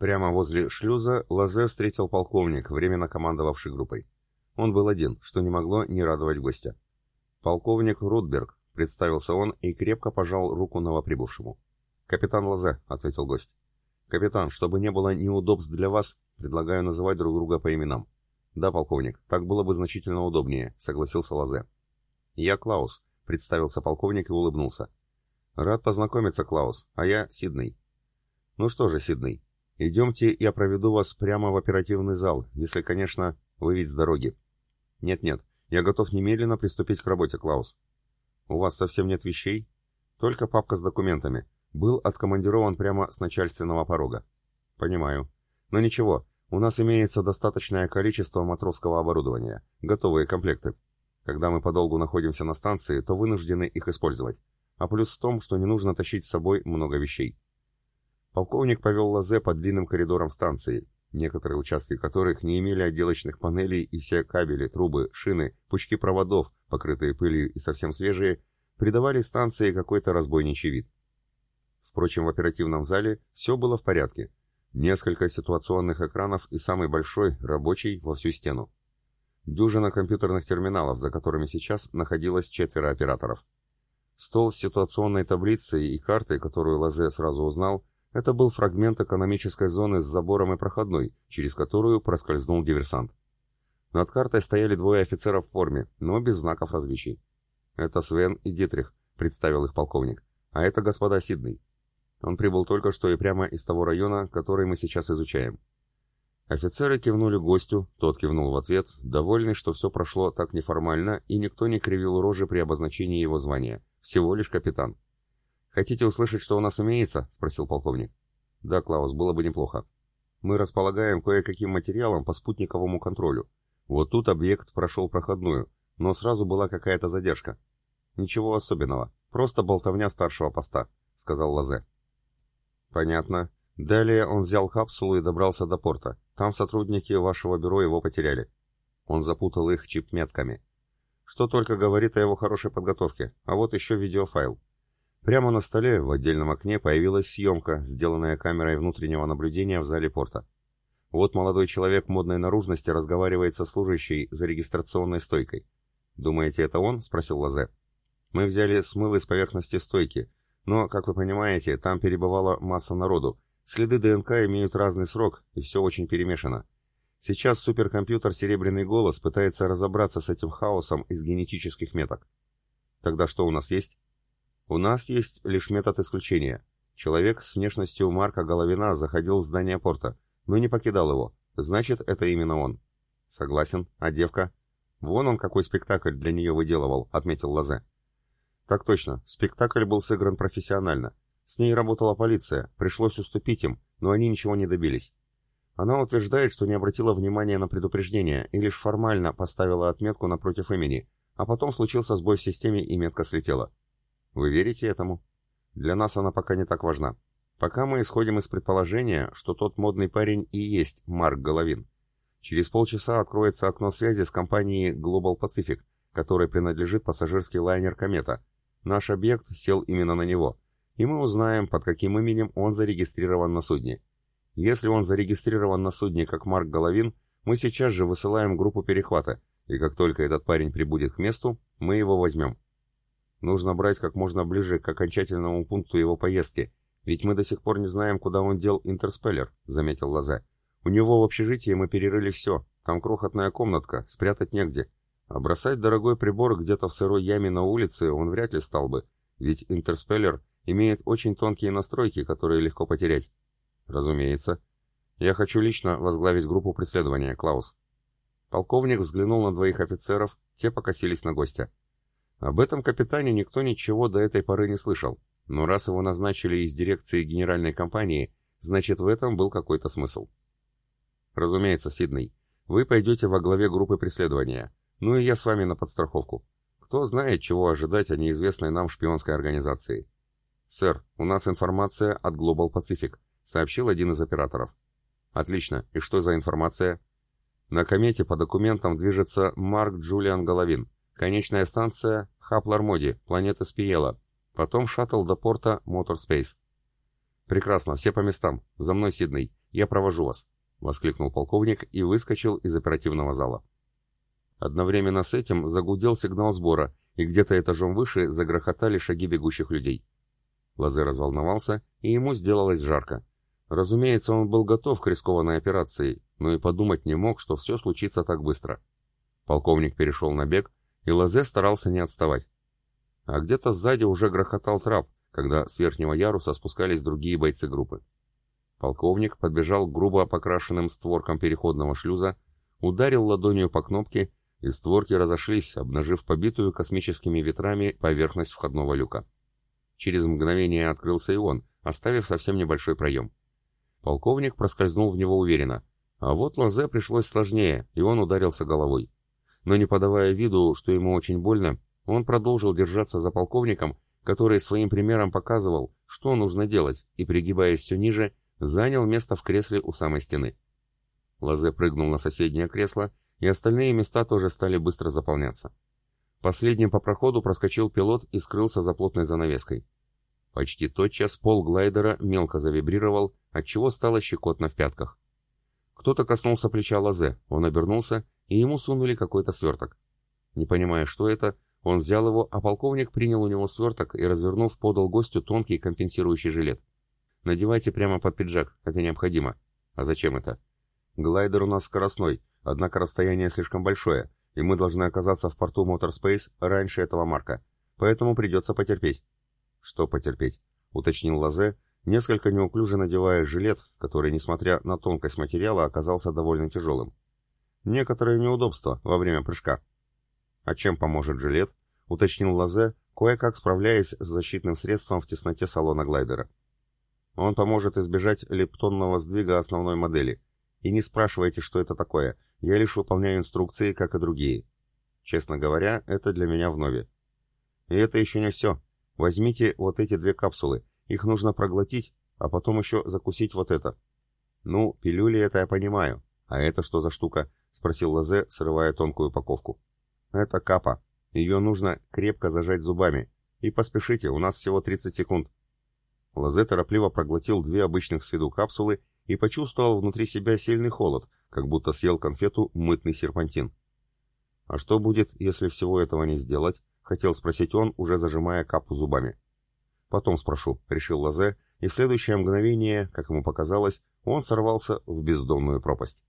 Прямо возле шлюза Лазе встретил полковник, временно командовавший группой. Он был один, что не могло не радовать гостя. «Полковник Рудберг», — представился он и крепко пожал руку новоприбывшему. «Капитан Лазе», — ответил гость. «Капитан, чтобы не было неудобств для вас, предлагаю называть друг друга по именам». «Да, полковник, так было бы значительно удобнее», — согласился Лазе. «Я Клаус», — представился полковник и улыбнулся. «Рад познакомиться, Клаус, а я Сидней». «Ну что же, Сидней, идемте, я проведу вас прямо в оперативный зал, если, конечно, вы ведь с дороги». «Нет-нет, я готов немедленно приступить к работе, Клаус». «У вас совсем нет вещей?» «Только папка с документами. Был откомандирован прямо с начальственного порога». «Понимаю. Но ничего, у нас имеется достаточное количество матросского оборудования, готовые комплекты. Когда мы подолгу находимся на станции, то вынуждены их использовать. А плюс в том, что не нужно тащить с собой много вещей. Полковник повел Лазе по длинным коридорам станции, некоторые участки которых не имели отделочных панелей и все кабели, трубы, шины, пучки проводов, покрытые пылью и совсем свежие, придавали станции какой-то разбойничий вид. Впрочем, в оперативном зале все было в порядке. Несколько ситуационных экранов и самый большой, рабочий, во всю стену. Дюжина компьютерных терминалов, за которыми сейчас находилось четверо операторов. Стол с ситуационной таблицей и картой, которую Лазе сразу узнал, это был фрагмент экономической зоны с забором и проходной, через которую проскользнул диверсант. Над картой стояли двое офицеров в форме, но без знаков различий. «Это Свен и Дитрих», — представил их полковник. «А это господа Сидней. Он прибыл только что и прямо из того района, который мы сейчас изучаем. Офицеры кивнули гостю, тот кивнул в ответ, довольный, что все прошло так неформально, и никто не кривил рожи при обозначении его звания. Всего лишь капитан. «Хотите услышать, что у нас имеется?» — спросил полковник. «Да, Клаус, было бы неплохо. Мы располагаем кое-каким материалом по спутниковому контролю. Вот тут объект прошел проходную, но сразу была какая-то задержка. Ничего особенного, просто болтовня старшего поста», — сказал Лазе. Понятно. Далее он взял капсулу и добрался до порта. Там сотрудники вашего бюро его потеряли. Он запутал их чип-метками. Что только говорит о его хорошей подготовке. А вот еще видеофайл. Прямо на столе в отдельном окне появилась съемка, сделанная камерой внутреннего наблюдения в зале порта. Вот молодой человек модной наружности разговаривает со служащей за регистрационной стойкой. «Думаете, это он?» — спросил Лазе. «Мы взяли смывы с поверхности стойки, но, как вы понимаете, там перебывала масса народу. Следы ДНК имеют разный срок, и все очень перемешано. Сейчас суперкомпьютер «Серебряный голос» пытается разобраться с этим хаосом из генетических меток. Тогда что у нас есть? У нас есть лишь метод исключения. Человек с внешностью Марка Головина заходил в здание порта, но не покидал его. Значит, это именно он. Согласен. А девка? Вон он какой спектакль для нее выделывал, отметил Лазе. Так точно, спектакль был сыгран профессионально. С ней работала полиция, пришлось уступить им, но они ничего не добились. Она утверждает, что не обратила внимания на предупреждение и лишь формально поставила отметку напротив имени, а потом случился сбой в системе и метка слетела. Вы верите этому? Для нас она пока не так важна. Пока мы исходим из предположения, что тот модный парень и есть Марк Головин. Через полчаса откроется окно связи с компанией Global Pacific, которой принадлежит пассажирский лайнер «Комета», Наш объект сел именно на него, и мы узнаем, под каким именем он зарегистрирован на судне. Если он зарегистрирован на судне как Марк Головин, мы сейчас же высылаем группу перехвата, и как только этот парень прибудет к месту, мы его возьмем. Нужно брать как можно ближе к окончательному пункту его поездки, ведь мы до сих пор не знаем, куда он дел Интерспеллер, заметил Лазе. У него в общежитии мы перерыли все, там крохотная комнатка, спрятать негде. А бросать дорогой прибор где-то в сырой яме на улице он вряд ли стал бы, ведь Интерспеллер имеет очень тонкие настройки, которые легко потерять. Разумеется. Я хочу лично возглавить группу преследования, Клаус. Полковник взглянул на двоих офицеров, те покосились на гостя. Об этом капитане никто ничего до этой поры не слышал, но раз его назначили из дирекции генеральной компании, значит в этом был какой-то смысл. Разумеется, Сидней, вы пойдете во главе группы преследования. Ну и я с вами на подстраховку. Кто знает, чего ожидать о неизвестной нам шпионской организации. «Сэр, у нас информация от Global Pacific», — сообщил один из операторов. «Отлично. И что за информация?» «На комете по документам движется Марк Джулиан Головин. Конечная станция Хаплар-Моди, планета Спиела. Потом шаттл до порта Моторспейс». «Прекрасно. Все по местам. За мной, Сидней. Я провожу вас», — воскликнул полковник и выскочил из оперативного зала. Одновременно с этим загудел сигнал сбора, и где-то этажом выше загрохотали шаги бегущих людей. Лазе разволновался, и ему сделалось жарко. Разумеется, он был готов к рискованной операции, но и подумать не мог, что все случится так быстро. Полковник перешел на бег, и Лазе старался не отставать. А где-то сзади уже грохотал трап, когда с верхнего яруса спускались другие бойцы группы. Полковник подбежал к грубо покрашенным створкам переходного шлюза, ударил ладонью по кнопке и створки разошлись, обнажив побитую космическими ветрами поверхность входного люка. Через мгновение открылся и он, оставив совсем небольшой проем. Полковник проскользнул в него уверенно, а вот Лазе пришлось сложнее, и он ударился головой. Но не подавая виду, что ему очень больно, он продолжил держаться за полковником, который своим примером показывал, что нужно делать, и, пригибаясь все ниже, занял место в кресле у самой стены. Лазе прыгнул на соседнее кресло и остальные места тоже стали быстро заполняться. Последним по проходу проскочил пилот и скрылся за плотной занавеской. Почти тотчас пол глайдера мелко завибрировал, отчего стало щекотно в пятках. Кто-то коснулся плеча Лазе, он обернулся, и ему сунули какой-то сверток. Не понимая, что это, он взял его, а полковник принял у него сверток и, развернув, подал гостю тонкий компенсирующий жилет. «Надевайте прямо под пиджак, это необходимо». «А зачем это?» «Глайдер у нас скоростной, Однако расстояние слишком большое, и мы должны оказаться в порту Моторспейс раньше этого марка. Поэтому придется потерпеть. Что потерпеть? Уточнил Лазе, несколько неуклюже надевая жилет, который, несмотря на тонкость материала, оказался довольно тяжелым. Некоторые неудобства во время прыжка. А чем поможет жилет? Уточнил Лазе, кое-как справляясь с защитным средством в тесноте салона глайдера. Он поможет избежать лептонного сдвига основной модели. И не спрашивайте, что это такое — я лишь выполняю инструкции, как и другие. Честно говоря, это для меня вновь. И это еще не все. Возьмите вот эти две капсулы. Их нужно проглотить, а потом еще закусить вот это. Ну, пилюли это я понимаю. А это что за штука? Спросил Лазе, срывая тонкую упаковку. Это капа. Ее нужно крепко зажать зубами. И поспешите, у нас всего 30 секунд. Лазе торопливо проглотил две обычных с виду капсулы и почувствовал внутри себя сильный холод, как будто съел конфету мытный серпантин. «А что будет, если всего этого не сделать?» — хотел спросить он, уже зажимая капу зубами. «Потом спрошу», — решил Лазе, и в следующее мгновение, как ему показалось, он сорвался в бездонную пропасть.